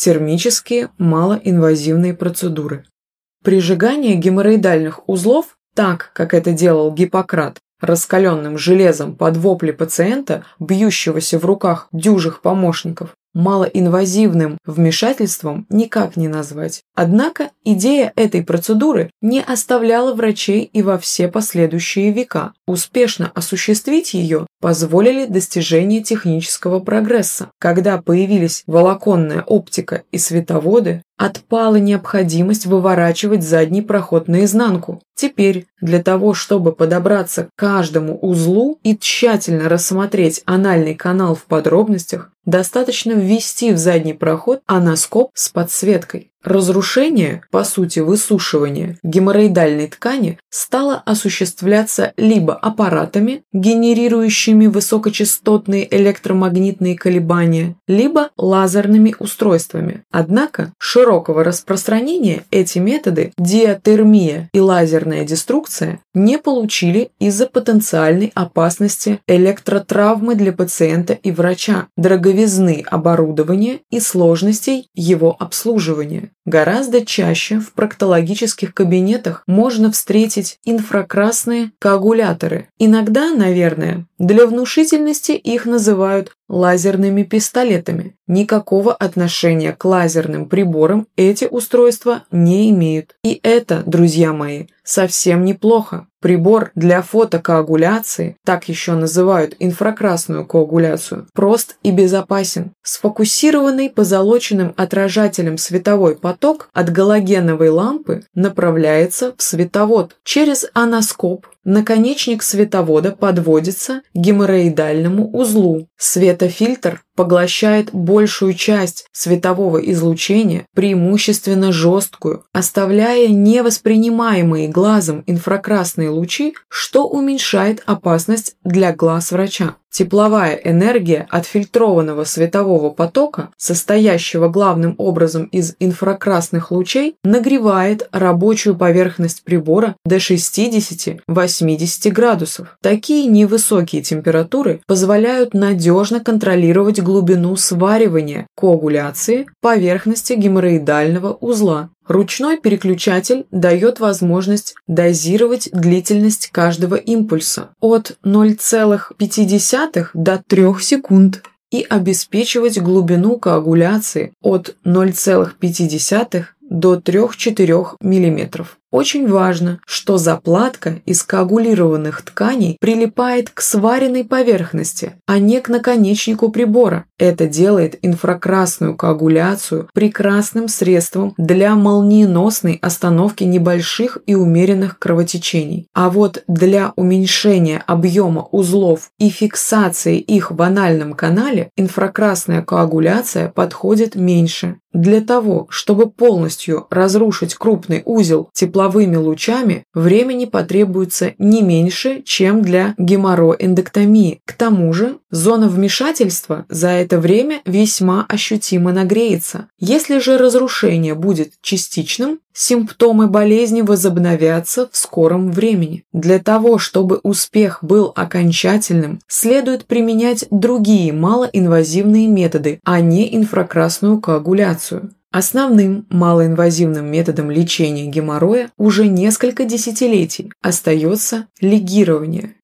термические малоинвазивные процедуры. Прижигание геморроидальных узлов, так, как это делал Гиппократ, раскаленным железом под вопли пациента, бьющегося в руках дюжих помощников, малоинвазивным вмешательством никак не назвать. Однако идея этой процедуры не оставляла врачей и во все последующие века. Успешно осуществить ее позволили достижения технического прогресса. Когда появились волоконная оптика и световоды, отпала необходимость выворачивать задний проход наизнанку. Теперь для того, чтобы подобраться к каждому узлу и тщательно рассмотреть анальный канал в подробностях, достаточно ввести в задний проход аноскоп с подсветкой. Разрушение, по сути высушивание, геморроидальной ткани стало осуществляться либо аппаратами, генерирующими высокочастотные электромагнитные колебания, либо лазерными устройствами. Однако широкого распространения эти методы, диатермия и лазерная деструкция, не получили из-за потенциальной опасности электротравмы для пациента и врача, дороговизны оборудования и сложностей его обслуживания. Гораздо чаще в проктологических кабинетах можно встретить инфракрасные коагуляторы. Иногда, наверное, для внушительности их называют лазерными пистолетами. Никакого отношения к лазерным приборам эти устройства не имеют. И это, друзья мои, совсем неплохо. Прибор для фотокоагуляции, так еще называют инфракрасную коагуляцию, прост и безопасен. Сфокусированный позолоченным отражателем световой поток от галогеновой лампы направляется в световод. Через аноскоп наконечник световода подводится к геморроидальному узлу. Светофильтр поглощает большую часть светового излучения, преимущественно жесткую, оставляя невоспринимаемые глазом инфракрасные лучи, что уменьшает опасность для глаз врача. Тепловая энергия отфильтрованного светового потока, состоящего главным образом из инфракрасных лучей, нагревает рабочую поверхность прибора до 60-80 градусов. Такие невысокие температуры позволяют надежно контролировать глубину сваривания, коагуляции поверхности геморроидального узла. Ручной переключатель дает возможность дозировать длительность каждого импульса от 0,5 до 3 секунд и обеспечивать глубину коагуляции от 0,5 до 3-4 мм. Очень важно, что заплатка из коагулированных тканей прилипает к сваренной поверхности, а не к наконечнику прибора. Это делает инфракрасную коагуляцию прекрасным средством для молниеносной остановки небольших и умеренных кровотечений. А вот для уменьшения объема узлов и фиксации их в анальном канале инфракрасная коагуляция подходит меньше. Для того, чтобы полностью разрушить крупный узел тепла тепловыми лучами времени потребуется не меньше, чем для геморроэндоктомии. К тому же зона вмешательства за это время весьма ощутимо нагреется. Если же разрушение будет частичным, симптомы болезни возобновятся в скором времени. Для того, чтобы успех был окончательным, следует применять другие малоинвазивные методы, а не инфракрасную коагуляцию. Основным малоинвазивным методом лечения геморроя уже несколько десятилетий остается лигирование.